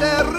de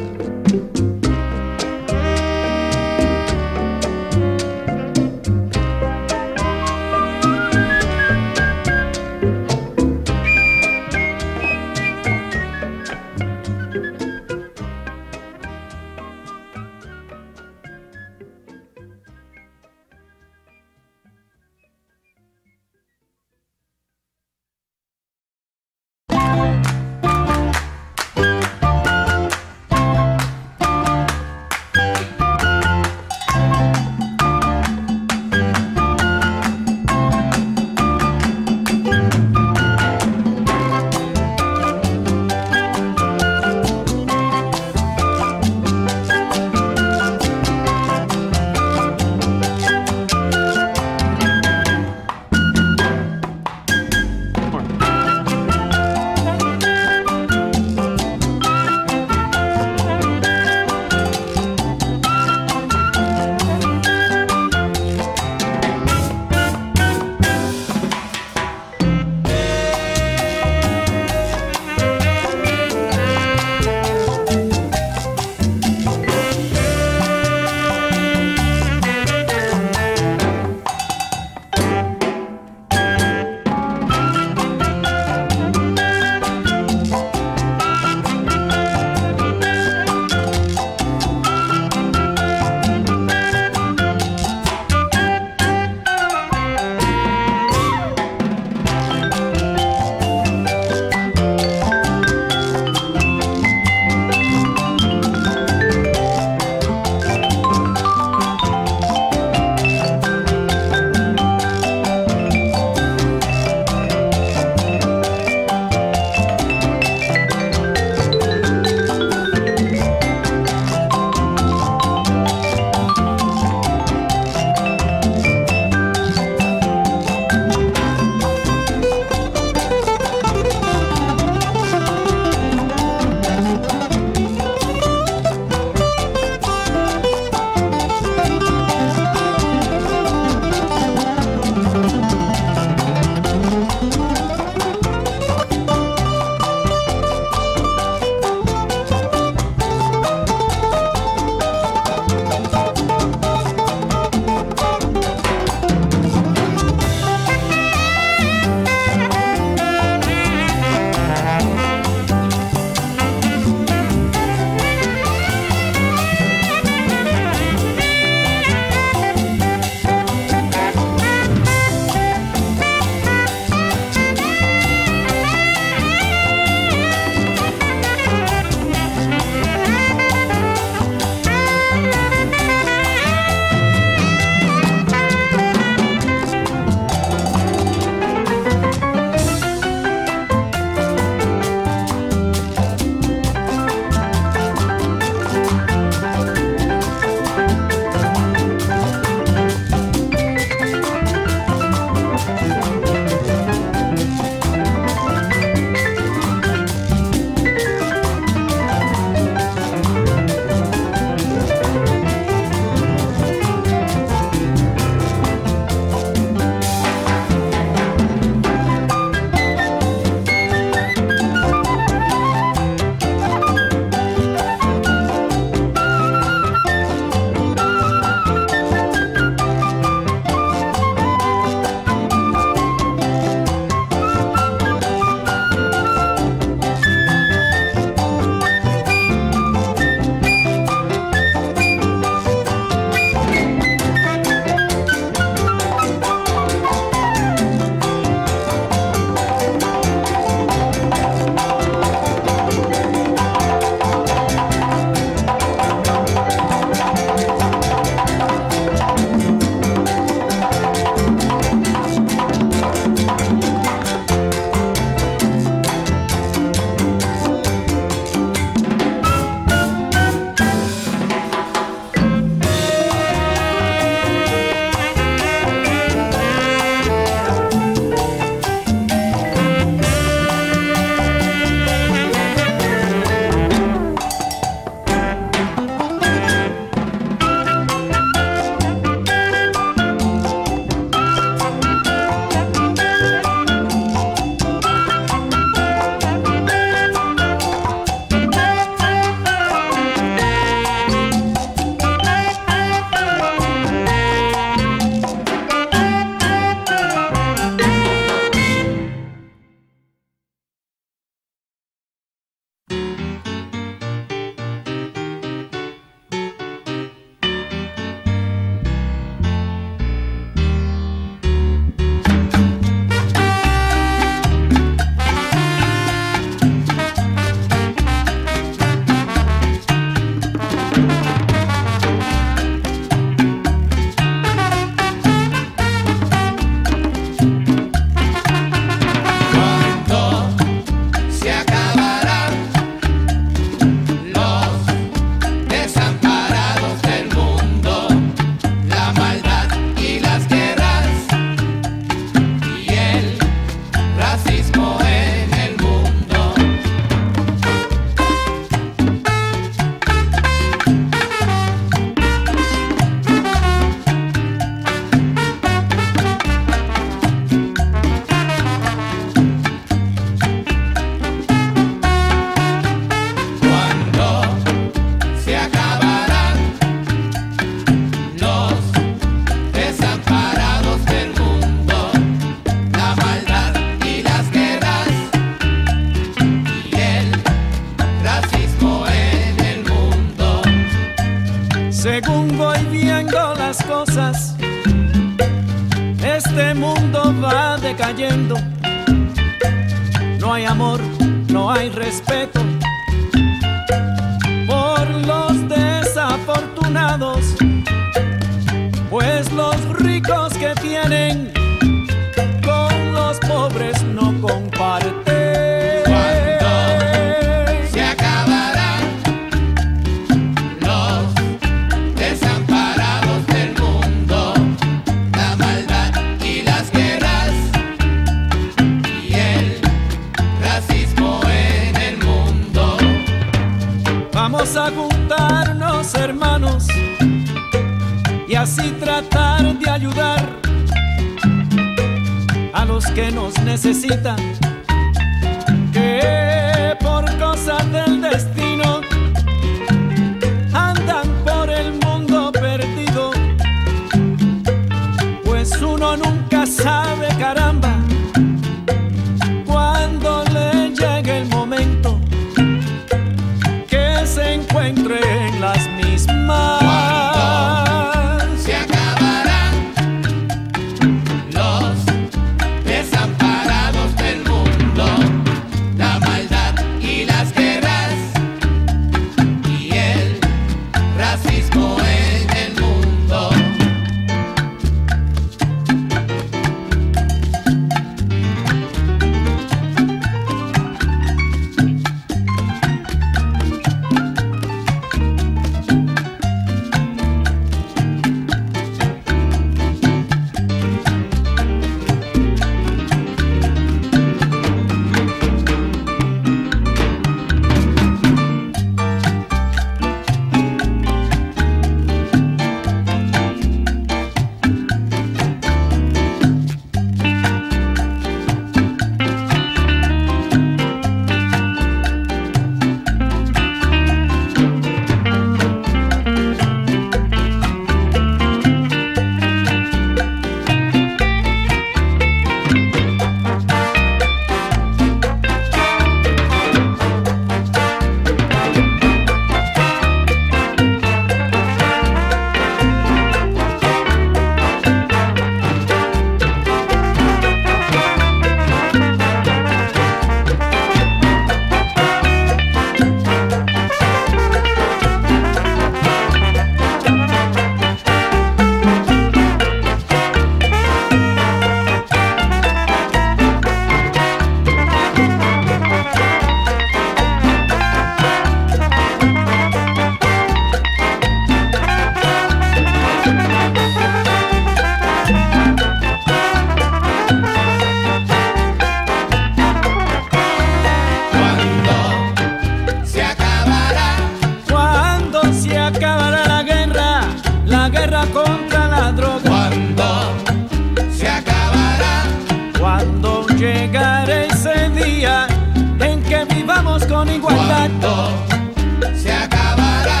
con igualdad. Cuando se acabará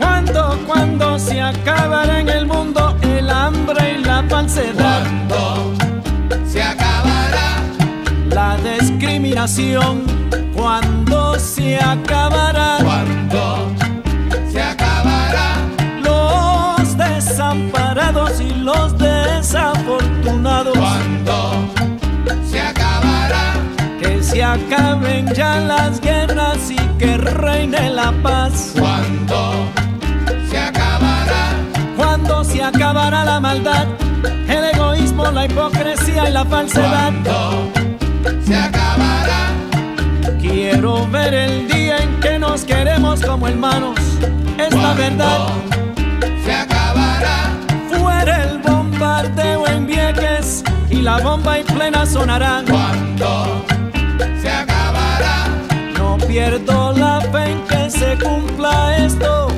Cuando, cuando se acabará en el mundo el hambre y la falsedad. Cuando se acabará La discriminación. Cuando se acabará Cuando acaben ya las guerras y que reine la paz. Cuando se acabará Cuando se acabará la maldad, el egoísmo, la hipocresía y la falsedad. Cuando se acabará Quiero ver el día en que nos queremos como hermanos. Es la verdad. Se acabará Fuera el bombardeo en Vieques y la bomba en plena sonará. Cuando se acabará No pierdo la fe en que se cumpla esto.